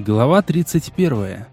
Глава 31.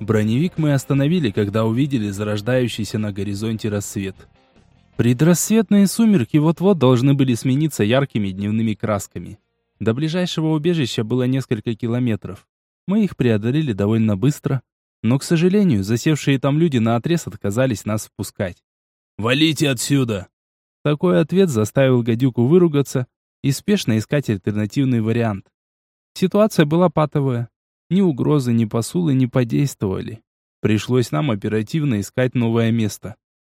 Броневик мы остановили, когда увидели зарождающийся на горизонте рассвет. Предрассветные сумерки вот-вот должны были смениться яркими дневными красками. До ближайшего убежища было несколько километров. Мы их преодолели довольно быстро, но, к сожалению, засевшие там люди наотрез отказались нас впускать. «Валите отсюда!» Такой ответ заставил гадюку выругаться и спешно искать альтернативный вариант. Ситуация была патовая. Ни угрозы, ни посулы не подействовали. Пришлось нам оперативно искать новое место.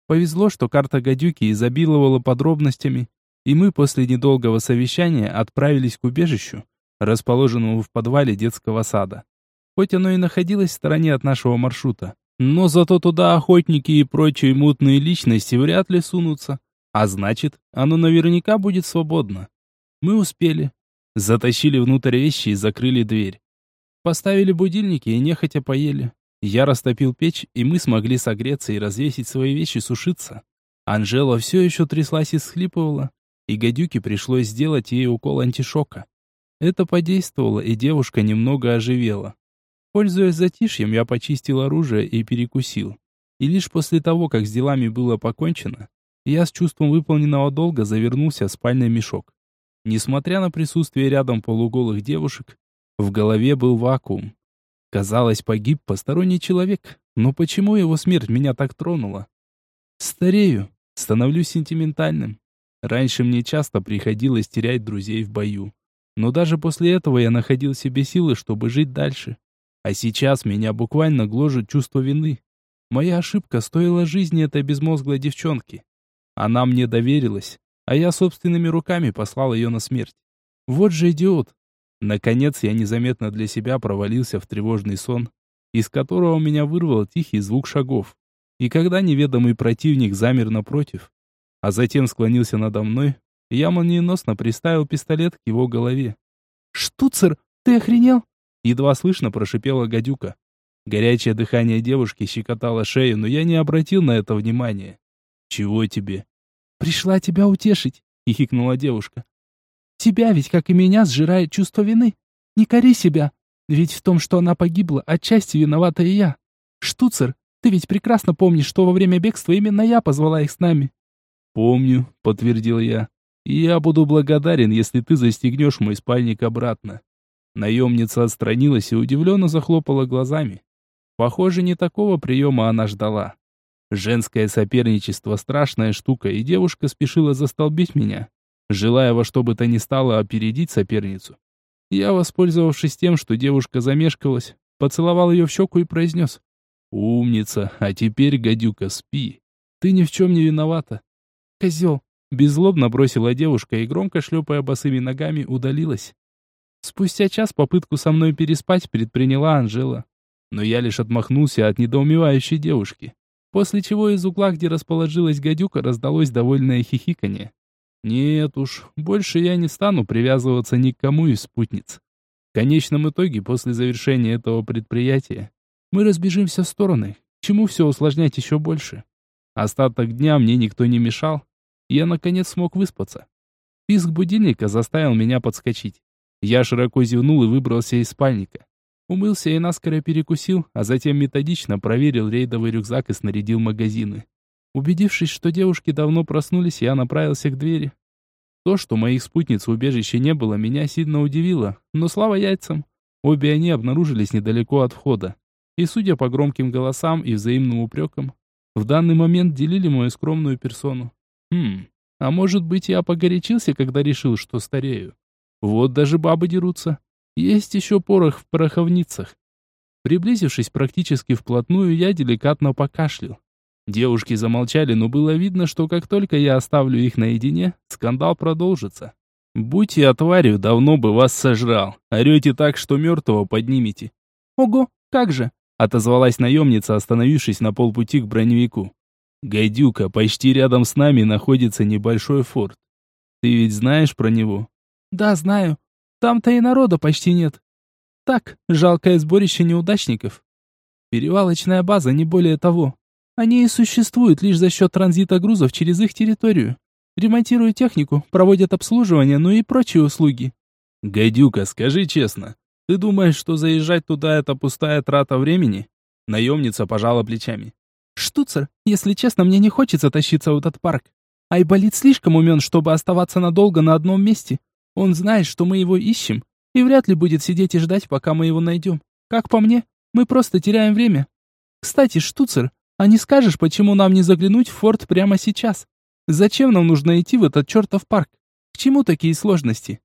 Повезло, что карта гадюки изобиловала подробностями, и мы после недолгого совещания отправились к убежищу, расположенному в подвале детского сада. Хоть оно и находилось в стороне от нашего маршрута, но зато туда охотники и прочие мутные личности вряд ли сунутся, а значит, оно наверняка будет свободно. Мы успели. Затащили внутрь вещи и закрыли дверь. Поставили будильники и нехотя поели. Я растопил печь, и мы смогли согреться и развесить свои вещи сушиться. Анжела все еще тряслась и схлипывала, и гадюке пришлось сделать ей укол антишока. Это подействовало, и девушка немного оживела. Пользуясь затишьем, я почистил оружие и перекусил. И лишь после того, как с делами было покончено, я с чувством выполненного долга завернулся в спальный мешок. Несмотря на присутствие рядом полуголых девушек, в голове был вакуум. Казалось, погиб посторонний человек, но почему его смерть меня так тронула? Старею, становлюсь сентиментальным. Раньше мне часто приходилось терять друзей в бою. Но даже после этого я находил себе силы, чтобы жить дальше. А сейчас меня буквально гложет чувство вины. Моя ошибка стоила жизни этой безмозглой девчонки. Она мне доверилась, а я собственными руками послал ее на смерть. Вот же идиот. Наконец я незаметно для себя провалился в тревожный сон, из которого меня вырвал тихий звук шагов. И когда неведомый противник замер напротив, а затем склонился надо мной, я молниеносно приставил пистолет к его голове. «Штуцер, ты охренел?» Едва слышно прошипела гадюка. Горячее дыхание девушки щекотало шею, но я не обратил на это внимания. «Чего тебе?» «Пришла тебя утешить», — хихикнула девушка. «Тебя ведь, как и меня, сжирает чувство вины. Не кори себя, ведь в том, что она погибла, отчасти виновата и я. Штуцер, ты ведь прекрасно помнишь, что во время бегства именно я позвала их с нами». «Помню», — подтвердил я. «И я буду благодарен, если ты застегнешь мой спальник обратно». Наемница отстранилась и удивленно захлопала глазами. Похоже, не такого приема она ждала. Женское соперничество – страшная штука, и девушка спешила застолбить меня, желая во что бы то ни стало опередить соперницу. Я, воспользовавшись тем, что девушка замешкалась, поцеловал ее в щеку и произнес. «Умница, а теперь, гадюка, спи. Ты ни в чем не виновата». «Козел!» – беззлобно бросила девушка и, громко шлепая босыми ногами, удалилась. Спустя час попытку со мной переспать предприняла Анжела. Но я лишь отмахнулся от недоумевающей девушки после чего из угла, где расположилась гадюка, раздалось довольное хихиканье. Нет уж, больше я не стану привязываться ни к кому из спутниц. В конечном итоге, после завершения этого предприятия, мы разбежимся в стороны, чему все усложнять еще больше. Остаток дня мне никто не мешал, и я наконец смог выспаться. Писк будильника заставил меня подскочить. Я широко зевнул и выбрался из спальника. Умылся и наскоро перекусил, а затем методично проверил рейдовый рюкзак и снарядил магазины. Убедившись, что девушки давно проснулись, я направился к двери. То, что моих спутниц в убежище не было, меня сильно удивило, но слава яйцам. Обе они обнаружились недалеко от входа. И, судя по громким голосам и взаимным упрекам, в данный момент делили мою скромную персону. Хм, а может быть я погорячился, когда решил, что старею? Вот даже бабы дерутся. Есть еще порох в пороховницах. Приблизившись практически вплотную, я деликатно покашлял. Девушки замолчали, но было видно, что как только я оставлю их наедине, скандал продолжится. «Будь я тварью, давно бы вас сожрал. Орете так, что мертвого поднимете». «Ого, как же!» — отозвалась наемница, остановившись на полпути к броневику. «Гадюка, почти рядом с нами находится небольшой форт. Ты ведь знаешь про него?» «Да, знаю. Там-то и народа почти нет. Так, жалкое сборище неудачников. Перевалочная база, не более того. Они и существуют лишь за счет транзита грузов через их территорию. Ремонтируют технику, проводят обслуживание, ну и прочие услуги. «Гадюка, скажи честно, ты думаешь, что заезжать туда это пустая трата времени?» Наемница пожала плечами. «Штуцер, если честно, мне не хочется тащиться в этот парк. Айболит слишком умен, чтобы оставаться надолго на одном месте. Он знает, что мы его ищем, и вряд ли будет сидеть и ждать, пока мы его найдем. Как по мне, мы просто теряем время. Кстати, Штуцер, а не скажешь, почему нам не заглянуть в форт прямо сейчас? Зачем нам нужно идти в этот чертов парк? К чему такие сложности?»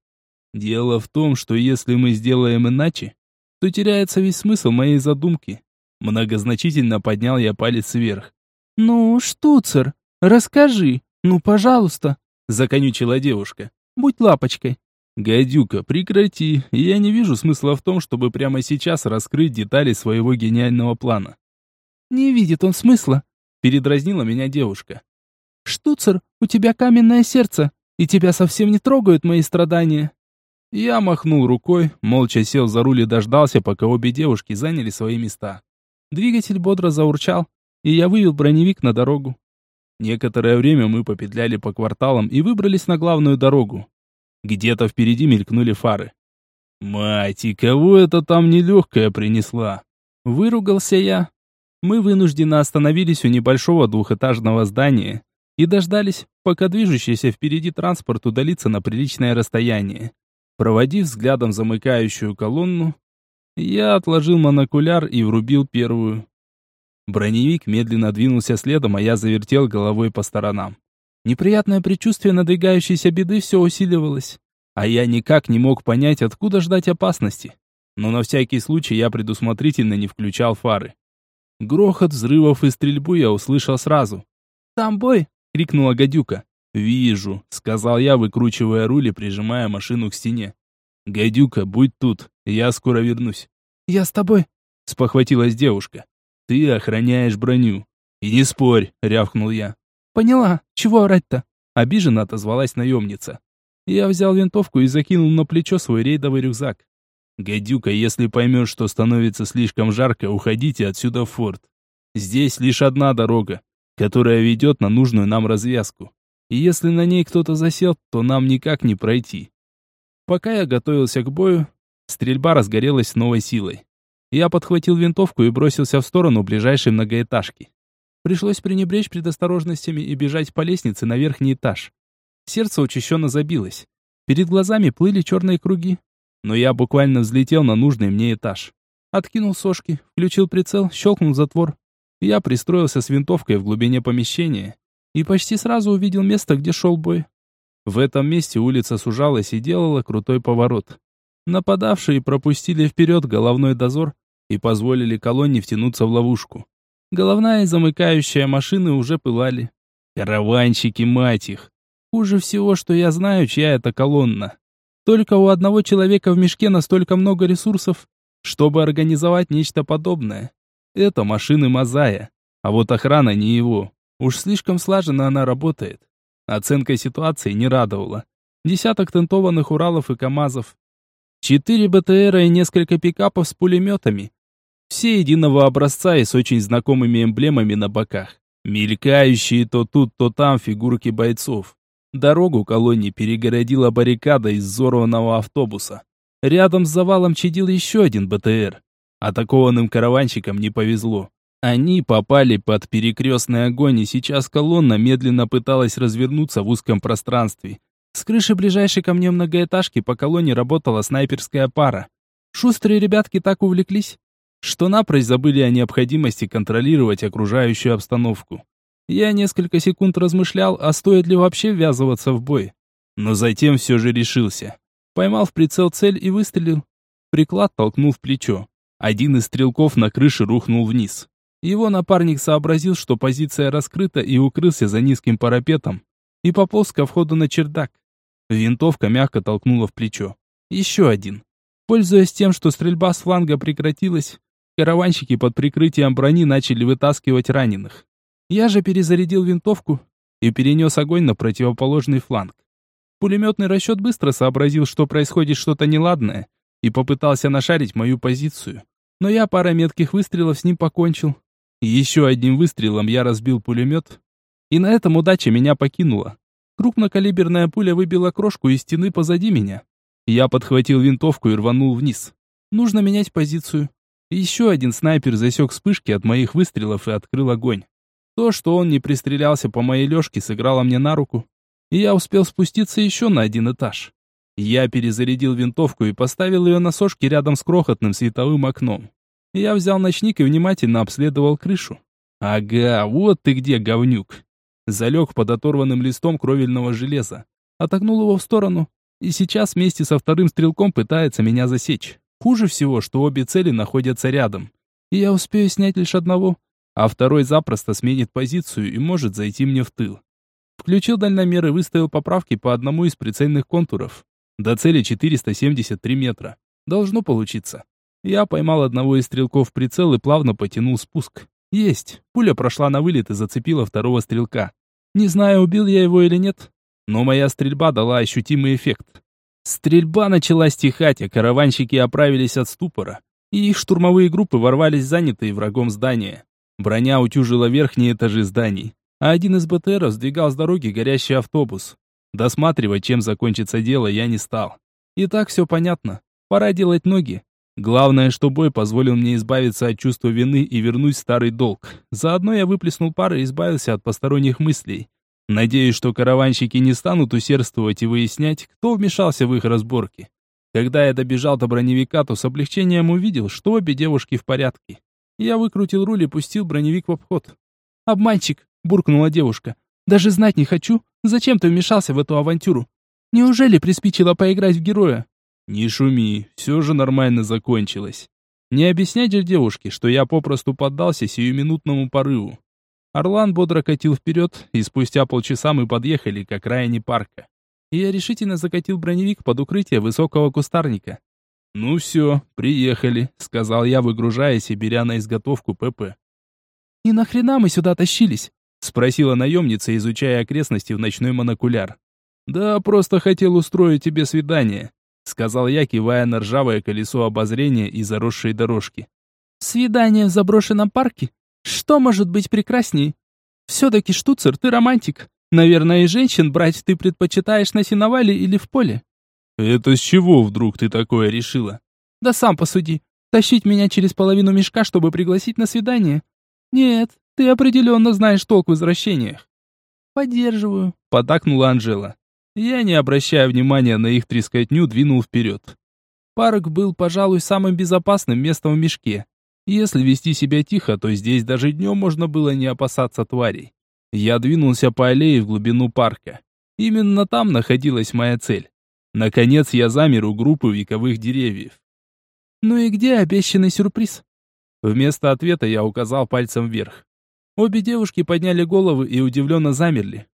Дело в том, что если мы сделаем иначе, то теряется весь смысл моей задумки. Многозначительно поднял я палец вверх. «Ну, штуцер, расскажи, ну, пожалуйста», — законючила девушка. «Будь лапочкой». «Гадюка, прекрати, я не вижу смысла в том, чтобы прямо сейчас раскрыть детали своего гениального плана». «Не видит он смысла», — передразнила меня девушка. «Штуцер, у тебя каменное сердце, и тебя совсем не трогают мои страдания. Я махнул рукой, молча сел за руль и дождался, пока обе девушки заняли свои места. Двигатель бодро заурчал, и я вывел броневик на дорогу. Некоторое время мы попетляли по кварталам и выбрались на главную дорогу. Где-то впереди мелькнули фары. «Мать, и кого это там нелегкая принесла?» Выругался я. Мы вынужденно остановились у небольшого двухэтажного здания и дождались, пока движущийся впереди транспорт удалится на приличное расстояние. Проводив взглядом замыкающую колонну, я отложил монокуляр и врубил первую. Броневик медленно двинулся следом, а я завертел головой по сторонам. Неприятное предчувствие надвигающейся беды все усиливалось, а я никак не мог понять, откуда ждать опасности. Но на всякий случай я предусмотрительно не включал фары. Грохот взрывов и стрельбу я услышал сразу. «Там бой!» — крикнула гадюка. «Вижу», — сказал я, выкручивая руль и прижимая машину к стене. «Гадюка, будь тут, я скоро вернусь». «Я с тобой», — спохватилась девушка. «Ты охраняешь броню». «И не спорь», — рявкнул я. «Поняла, чего орать-то?» — обиженно отозвалась наемница. Я взял винтовку и закинул на плечо свой рейдовый рюкзак. «Гадюка, если поймешь, что становится слишком жарко, уходите отсюда в форт. Здесь лишь одна дорога, которая ведет на нужную нам развязку и если на ней кто-то засел, то нам никак не пройти. Пока я готовился к бою, стрельба разгорелась новой силой. Я подхватил винтовку и бросился в сторону ближайшей многоэтажки. Пришлось пренебречь предосторожностями и бежать по лестнице на верхний этаж. Сердце учащенно забилось. Перед глазами плыли черные круги. Но я буквально взлетел на нужный мне этаж. Откинул сошки, включил прицел, щелкнул затвор. Я пристроился с винтовкой в глубине помещения и почти сразу увидел место, где шел бой. В этом месте улица сужалась и делала крутой поворот. Нападавшие пропустили вперед головной дозор и позволили колонне втянуться в ловушку. Головная и замыкающая машины уже пылали. Караванщики, мать их! Хуже всего, что я знаю, чья это колонна. Только у одного человека в мешке настолько много ресурсов, чтобы организовать нечто подобное. Это машины Мазая, а вот охрана не его. Уж слишком слаженно она работает. Оценка ситуации не радовала. Десяток тентованных Уралов и КАМАЗов. Четыре БТРа и несколько пикапов с пулеметами. Все единого образца и с очень знакомыми эмблемами на боках. Мелькающие то тут, то там фигурки бойцов. Дорогу колонне перегородила баррикада из взорванного автобуса. Рядом с завалом чадил еще один БТР. Атакованным караванщикам не повезло. Они попали под перекрестный огонь, и сейчас колонна медленно пыталась развернуться в узком пространстве. С крыши ближайшей ко мне многоэтажки по колонне работала снайперская пара. Шустрые ребятки так увлеклись, что напрочь забыли о необходимости контролировать окружающую обстановку. Я несколько секунд размышлял, а стоит ли вообще ввязываться в бой. Но затем все же решился. Поймал в прицел цель и выстрелил. Приклад толкнул в плечо. Один из стрелков на крыше рухнул вниз. Его напарник сообразил, что позиция раскрыта и укрылся за низким парапетом и пополз ко входу на чердак. Винтовка мягко толкнула в плечо. Еще один. Пользуясь тем, что стрельба с фланга прекратилась, караванщики под прикрытием брони начали вытаскивать раненых. Я же перезарядил винтовку и перенес огонь на противоположный фланг. Пулеметный расчет быстро сообразил, что происходит что-то неладное, и попытался нашарить мою позицию. Но я пара метких выстрелов с ним покончил. Еще одним выстрелом я разбил пулемет, и на этом удача меня покинула. Крупнокалиберная пуля выбила крошку из стены позади меня. Я подхватил винтовку и рванул вниз. Нужно менять позицию. Еще один снайпер засек вспышки от моих выстрелов и открыл огонь. То, что он не пристрелялся по моей лёжке, сыграло мне на руку, и я успел спуститься еще на один этаж. Я перезарядил винтовку и поставил ее на сошке рядом с крохотным световым окном. Я взял ночник и внимательно обследовал крышу. Ага, вот ты где, говнюк. Залег под оторванным листом кровельного железа. Отогнул его в сторону. И сейчас вместе со вторым стрелком пытается меня засечь. Хуже всего, что обе цели находятся рядом. И я успею снять лишь одного, а второй запросто сменит позицию и может зайти мне в тыл. Включил дальномер и выставил поправки по одному из прицельных контуров. До цели 473 метра. Должно получиться. Я поймал одного из стрелков в прицел и плавно потянул спуск. Есть. Пуля прошла на вылет и зацепила второго стрелка. Не знаю, убил я его или нет, но моя стрельба дала ощутимый эффект. Стрельба начала стихать, а караванщики оправились от ступора, и их штурмовые группы ворвались занятые врагом здания. Броня утюжила верхние этажи зданий, а один из БТРов сдвигал с дороги горящий автобус. Досматривать, чем закончится дело, я не стал. И так все понятно. Пора делать ноги. Главное, что бой позволил мне избавиться от чувства вины и вернуть старый долг. Заодно я выплеснул пар и избавился от посторонних мыслей. Надеюсь, что караванщики не станут усердствовать и выяснять, кто вмешался в их разборки. Когда я добежал до броневика, то с облегчением увидел, что обе девушки в порядке. Я выкрутил руль и пустил броневик в обход. «Обманщик!» — буркнула девушка. «Даже знать не хочу, зачем ты вмешался в эту авантюру? Неужели приспичило поиграть в героя?» Не шуми, все же нормально закончилось. Не объяснять же девушке, что я попросту поддался сиюминутному порыву. Орлан бодро катил вперед, и спустя полчаса мы подъехали к окраине парка. И я решительно закатил броневик под укрытие высокого кустарника. «Ну все, приехали», — сказал я, выгружаясь и беря на изготовку ПП. «И нахрена мы сюда тащились?» — спросила наемница, изучая окрестности в ночной монокуляр. «Да, просто хотел устроить тебе свидание сказал я, кивая на ржавое колесо обозрения и заросшие дорожки. Свидание в заброшенном парке? Что может быть прекрасней? Все-таки, Штуцер, ты романтик. Наверное, и женщин брать ты предпочитаешь на сеновале или в поле. Это с чего вдруг ты такое решила? Да сам посуди. Тащить меня через половину мешка, чтобы пригласить на свидание? Нет, ты определенно знаешь толк в возвращениях. Поддерживаю, подакнула Анжела. Я, не обращая внимания на их трескотню, двинул вперед. Парк был, пожалуй, самым безопасным местом в мешке. Если вести себя тихо, то здесь даже днем можно было не опасаться тварей. Я двинулся по аллее в глубину парка. Именно там находилась моя цель. Наконец я замер у группы вековых деревьев. «Ну и где обещанный сюрприз?» Вместо ответа я указал пальцем вверх. Обе девушки подняли головы и удивленно замерли.